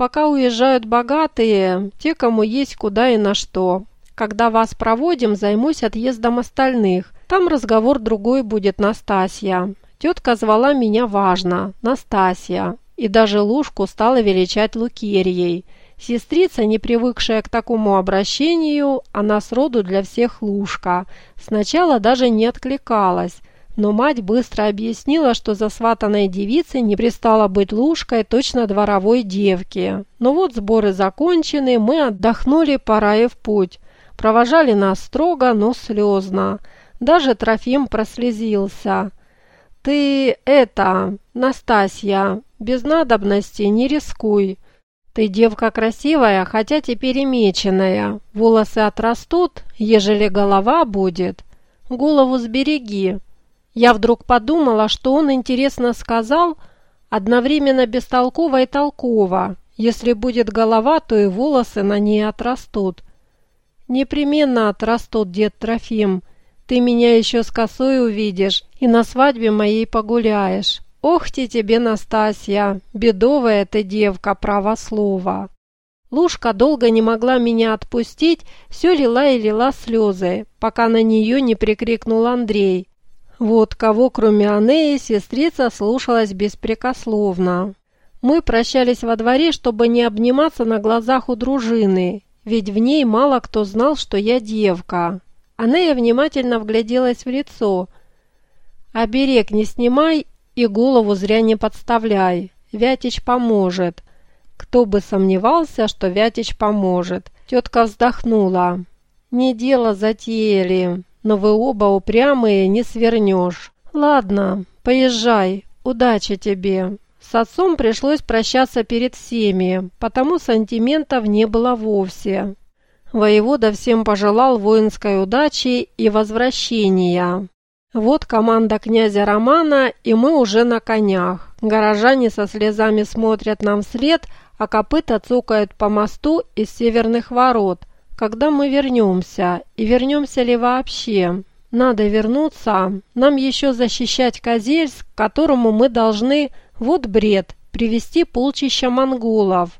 пока уезжают богатые, те, кому есть куда и на что. Когда вас проводим, займусь отъездом остальных. Там разговор другой будет, Настасья. Тетка звала меня важно, Настасья, и даже Лужку стала величать Лукерьей. Сестрица, не привыкшая к такому обращению, она сроду для всех Лужка. Сначала даже не откликалась, но мать быстро объяснила, что засватанной девице не пристала быть Лужкой точно дворовой девки. Но вот сборы закончены, мы отдохнули, пора и в путь. Провожали нас строго, но слезно. Даже Трофим прослезился. «Ты это, Настасья, без надобности не рискуй. Ты девка красивая, хотя теперь и меченая. Волосы отрастут, ежели голова будет. Голову сбереги». Я вдруг подумала, что он интересно сказал, одновременно бестолково и толково. Если будет голова, то и волосы на ней отрастут. Непременно отрастут, дед Трофим. Ты меня еще с косой увидишь и на свадьбе моей погуляешь. Ох ты тебе, Настасья, бедовая ты девка, право слова. Лушка долго не могла меня отпустить, все лила и лила слезы, пока на нее не прикрикнул Андрей. Вот кого, кроме Анеи, сестрица слушалась беспрекословно. Мы прощались во дворе, чтобы не обниматься на глазах у дружины, ведь в ней мало кто знал, что я девка. Анея внимательно вгляделась в лицо. «Оберег не снимай и голову зря не подставляй. Вятич поможет». Кто бы сомневался, что Вятич поможет. Тетка вздохнула. «Не дело затеяли, но вы оба упрямые, не свернешь. Ладно, поезжай, удачи тебе». С отцом пришлось прощаться перед всеми, потому сантиментов не было вовсе. Воевода всем пожелал воинской удачи и возвращения. Вот команда князя Романа, и мы уже на конях. Горожане со слезами смотрят нам вслед, а копыта цокают по мосту из северных ворот. Когда мы вернемся? И вернемся ли вообще? Надо вернуться. Нам еще защищать Козельск, которому мы должны, вот бред, привести полчища монголов.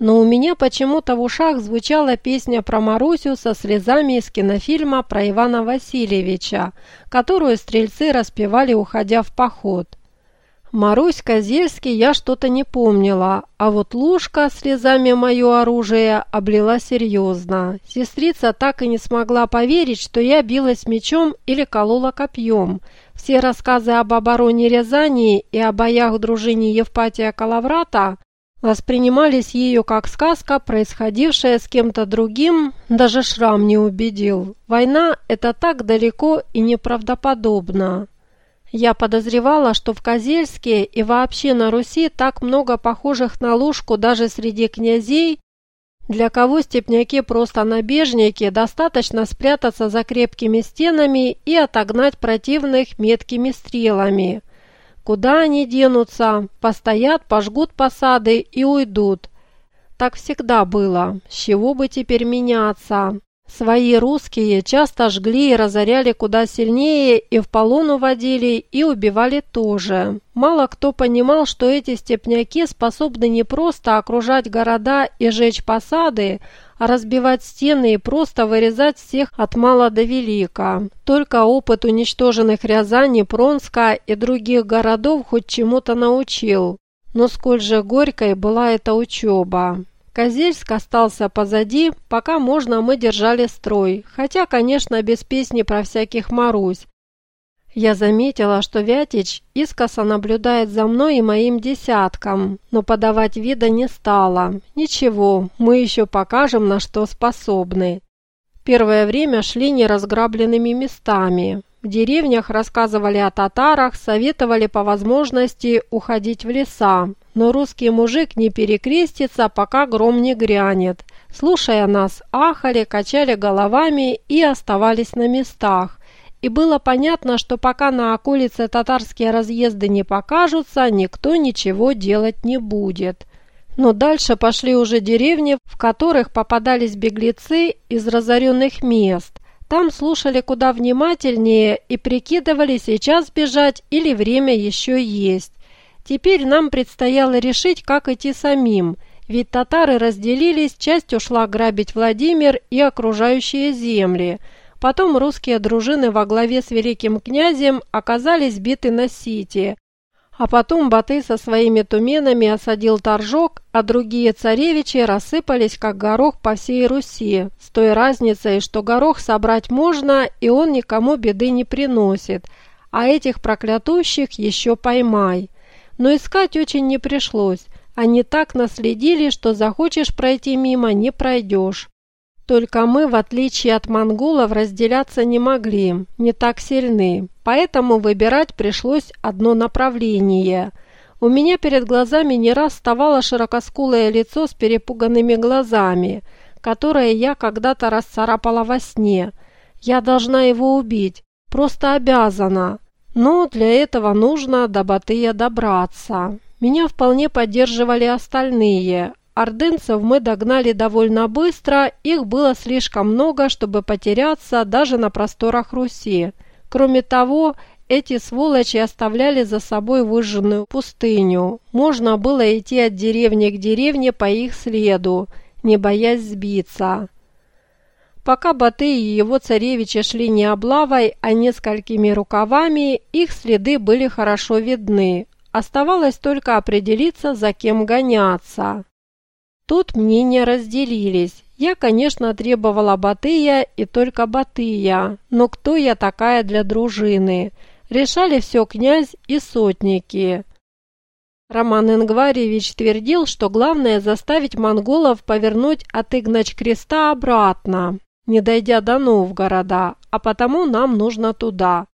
Но у меня почему-то в ушах звучала песня про Марусю со слезами из кинофильма про Ивана Васильевича, которую стрельцы распевали, уходя в поход. Марусь Козельский я что-то не помнила, а вот Лушка слезами мое оружие облила серьезно. Сестрица так и не смогла поверить, что я билась мечом или колола копьем. Все рассказы об обороне Рязани и о боях дружине Евпатия Калаврата воспринимались ею как сказка, происходившая с кем-то другим, даже шрам не убедил. Война – это так далеко и неправдоподобно. Я подозревала, что в Козельске и вообще на Руси так много похожих на Лужку даже среди князей, для кого степняки просто набежники, достаточно спрятаться за крепкими стенами и отогнать противных меткими стрелами – Куда они денутся? Постоят, пожгут посады и уйдут. Так всегда было. С чего бы теперь меняться? Свои русские часто жгли и разоряли куда сильнее, и в полон уводили, и убивали тоже. Мало кто понимал, что эти степняки способны не просто окружать города и жечь посады, а разбивать стены и просто вырезать всех от мала до велика. Только опыт уничтоженных Рязани, Пронска и других городов хоть чему-то научил. Но сколь же горькой была эта учеба. Козельск остался позади, пока можно мы держали строй, хотя, конечно, без песни про всяких Марусь. Я заметила, что Вятич искоса наблюдает за мной и моим десятком, но подавать вида не стала. Ничего, мы еще покажем, на что способны. Первое время шли неразграбленными местами. В деревнях рассказывали о татарах, советовали по возможности уходить в леса, но русский мужик не перекрестится, пока гром не грянет. Слушая нас, ахали, качали головами и оставались на местах. И было понятно, что пока на околице татарские разъезды не покажутся, никто ничего делать не будет. Но дальше пошли уже деревни, в которых попадались беглецы из разоренных мест. Там слушали куда внимательнее и прикидывали, сейчас бежать или время еще есть. Теперь нам предстояло решить, как идти самим. Ведь татары разделились, часть ушла грабить Владимир и окружающие земли. Потом русские дружины во главе с великим князем оказались биты на Сити. А потом Батый со своими туменами осадил Торжок, а другие царевичи рассыпались как горох по всей Руси, с той разницей, что горох собрать можно, и он никому беды не приносит, а этих проклятущих еще поймай. Но искать очень не пришлось, они так наследили, что захочешь пройти мимо, не пройдешь. Только мы, в отличие от монголов, разделяться не могли, не так сильны, поэтому выбирать пришлось одно направление. У меня перед глазами не раз вставало широкоскулое лицо с перепуганными глазами, которое я когда-то расцарапала во сне. Я должна его убить, просто обязана. Но для этого нужно до Батыя добраться. Меня вполне поддерживали остальные. Ордынцев мы догнали довольно быстро, их было слишком много, чтобы потеряться даже на просторах Руси. Кроме того, эти сволочи оставляли за собой выжженную пустыню. Можно было идти от деревни к деревне по их следу, не боясь сбиться. Пока Батый и его царевичи шли не облавой, а несколькими рукавами, их следы были хорошо видны. Оставалось только определиться, за кем гоняться. Тут мнения разделились. Я, конечно, требовала Батыя и только Батыя, но кто я такая для дружины? Решали все князь и сотники. Роман Ингваревич твердил, что главное заставить монголов повернуть от Игнач-Креста обратно, не дойдя до Новгорода, а потому нам нужно туда.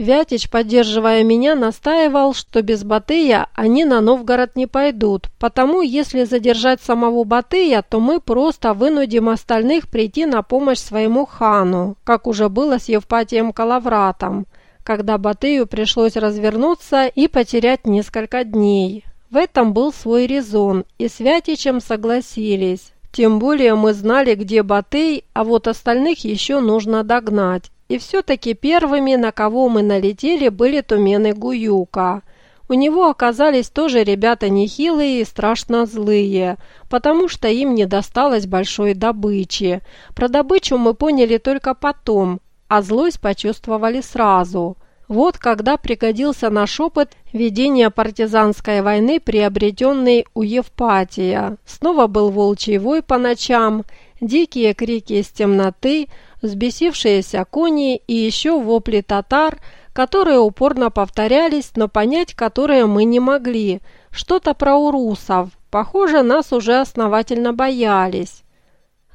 Вятич, поддерживая меня, настаивал, что без Батыя они на Новгород не пойдут, потому если задержать самого Батыя, то мы просто вынудим остальных прийти на помощь своему хану, как уже было с Евпатием Калавратом, когда Батыю пришлось развернуться и потерять несколько дней. В этом был свой резон, и с Вятичем согласились. Тем более мы знали, где Батый, а вот остальных еще нужно догнать. И все-таки первыми, на кого мы налетели, были тумены Гуюка. У него оказались тоже ребята нехилые и страшно злые, потому что им не досталось большой добычи. Про добычу мы поняли только потом, а злость почувствовали сразу. Вот когда пригодился наш опыт ведения партизанской войны, приобретенный у Евпатия. Снова был волчий вой по ночам, дикие крики из темноты – взбесившиеся кони и еще вопли татар, которые упорно повторялись, но понять которые мы не могли. Что-то про урусов. Похоже, нас уже основательно боялись.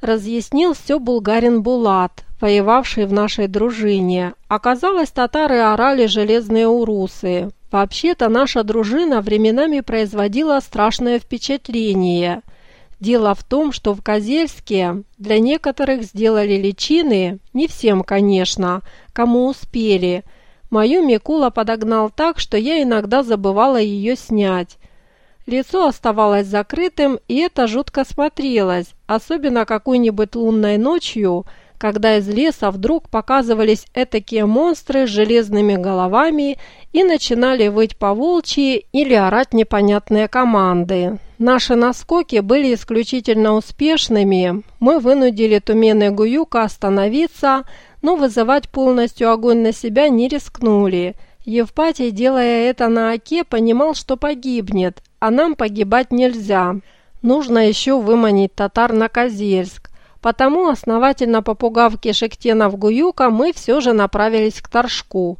Разъяснил все булгарин Булат, воевавший в нашей дружине. Оказалось, татары орали железные урусы. Вообще-то наша дружина временами производила страшное впечатление – Дело в том, что в Козельске для некоторых сделали личины, не всем, конечно, кому успели. Мою Микула подогнал так, что я иногда забывала ее снять. Лицо оставалось закрытым, и это жутко смотрелось, особенно какой-нибудь лунной ночью – когда из леса вдруг показывались этакие монстры с железными головами и начинали выть по волчьи или орать непонятные команды. Наши наскоки были исключительно успешными. Мы вынудили Тумены Гуюка остановиться, но вызывать полностью огонь на себя не рискнули. Евпатий, делая это на оке, понимал, что погибнет, а нам погибать нельзя. Нужно еще выманить татар на Козельск. Потому, основательно попугав Кишектенов Гуюка, мы все же направились к Торжку.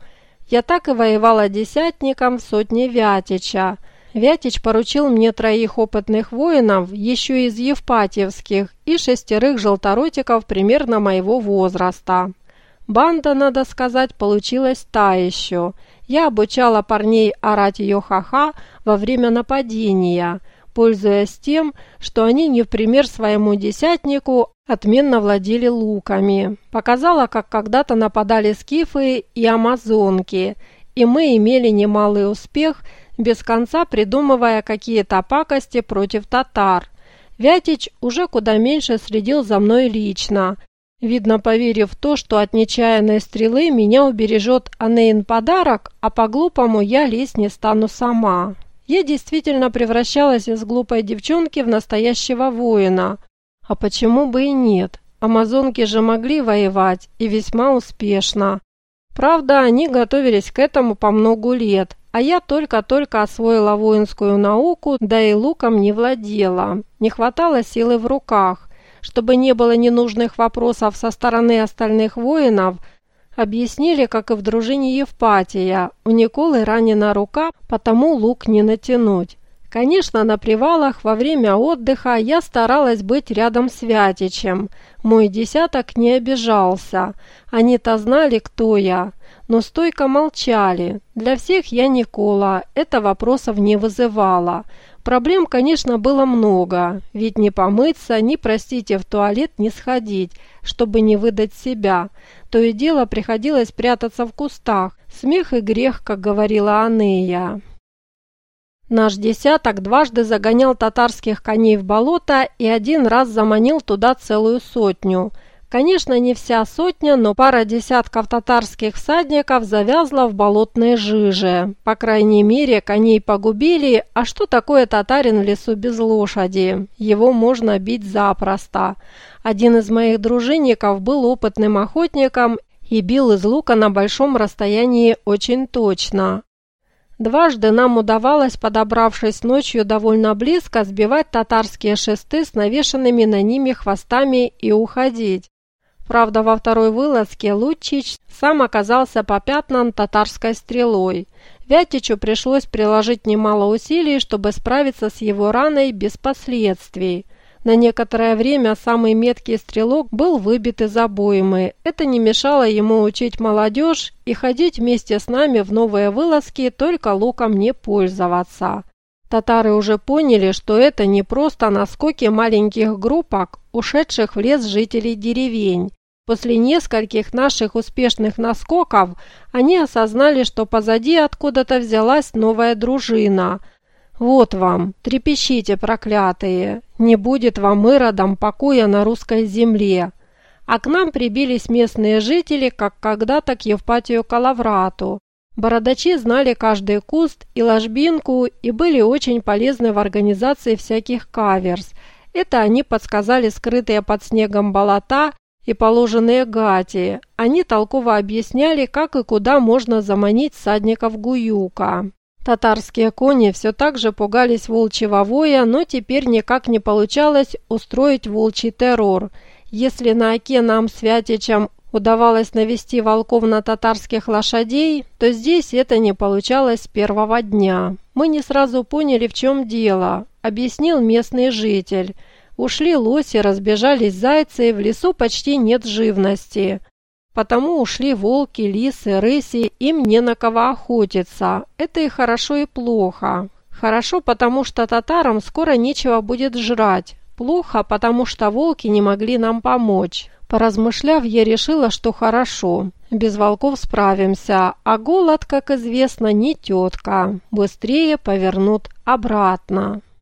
Я так и воевала десятником в сотне Вятича. Вятич поручил мне троих опытных воинов, еще из Евпатьевских, и шестерых желторотиков примерно моего возраста. Банда, надо сказать, получилась та еще. Я обучала парней орать ее ха-ха во время нападения – пользуясь тем, что они не в пример своему десятнику отменно владели луками. Показала, как когда-то нападали скифы и амазонки, и мы имели немалый успех, без конца придумывая какие-то пакости против татар. Вятич уже куда меньше следил за мной лично, видно поверив в то, что от нечаянной стрелы меня убережет Анейн подарок, а по-глупому я лезть не стану сама. Я действительно превращалась из глупой девчонки в настоящего воина. А почему бы и нет? Амазонки же могли воевать, и весьма успешно. Правда, они готовились к этому по многу лет, а я только-только освоила воинскую науку, да и луком не владела. Не хватало силы в руках. Чтобы не было ненужных вопросов со стороны остальных воинов, объяснили, как и в дружине Евпатия. У Николы ранена рука, потому лук не натянуть. Конечно, на привалах во время отдыха я старалась быть рядом с Вятичем. Мой десяток не обижался. Они-то знали, кто я. Но стойко молчали. Для всех я Никола. Это вопросов не вызывало. Проблем, конечно, было много. Ведь не помыться, ни, простите, в туалет не сходить, чтобы не выдать себя. То и дело приходилось прятаться в кустах. Смех и грех, как говорила Анея. Наш десяток дважды загонял татарских коней в болото и один раз заманил туда целую сотню. Конечно, не вся сотня, но пара десятков татарских всадников завязла в болотной жиже. По крайней мере, коней погубили, а что такое татарин в лесу без лошади? Его можно бить запросто. Один из моих дружинников был опытным охотником и бил из лука на большом расстоянии очень точно. Дважды нам удавалось, подобравшись ночью довольно близко, сбивать татарские шесты с навешанными на ними хвостами и уходить. Правда, во второй вылазке Лучич сам оказался попятнан татарской стрелой. Вятичу пришлось приложить немало усилий, чтобы справиться с его раной без последствий. На некоторое время самый меткий стрелок был выбит из обоймы. Это не мешало ему учить молодежь и ходить вместе с нами в новые вылазки, только луком не пользоваться. Татары уже поняли, что это не просто наскоки маленьких группок, ушедших в лес жителей деревень. После нескольких наших успешных наскоков они осознали, что позади откуда-то взялась новая дружина – «Вот вам, трепещите, проклятые! Не будет вам иродом покоя на русской земле!» А к нам прибились местные жители, как когда-то к Евпатию Калаврату. Бородачи знали каждый куст и ложбинку и были очень полезны в организации всяких каверс. Это они подсказали скрытые под снегом болота и положенные гати. Они толково объясняли, как и куда можно заманить садников Гуюка. Татарские кони все так же пугались волчьего воя, но теперь никак не получалось устроить волчий террор. Если на Оке нам с удавалось навести волков на татарских лошадей, то здесь это не получалось с первого дня. Мы не сразу поняли, в чем дело, объяснил местный житель. Ушли лоси, разбежались зайцы, в лесу почти нет живности. Потому ушли волки, лисы, рыси, им не на кого охотиться. Это и хорошо, и плохо. Хорошо, потому что татарам скоро нечего будет жрать. Плохо, потому что волки не могли нам помочь. Поразмышляв, я решила, что хорошо. Без волков справимся, а голод, как известно, не тетка. Быстрее повернут обратно.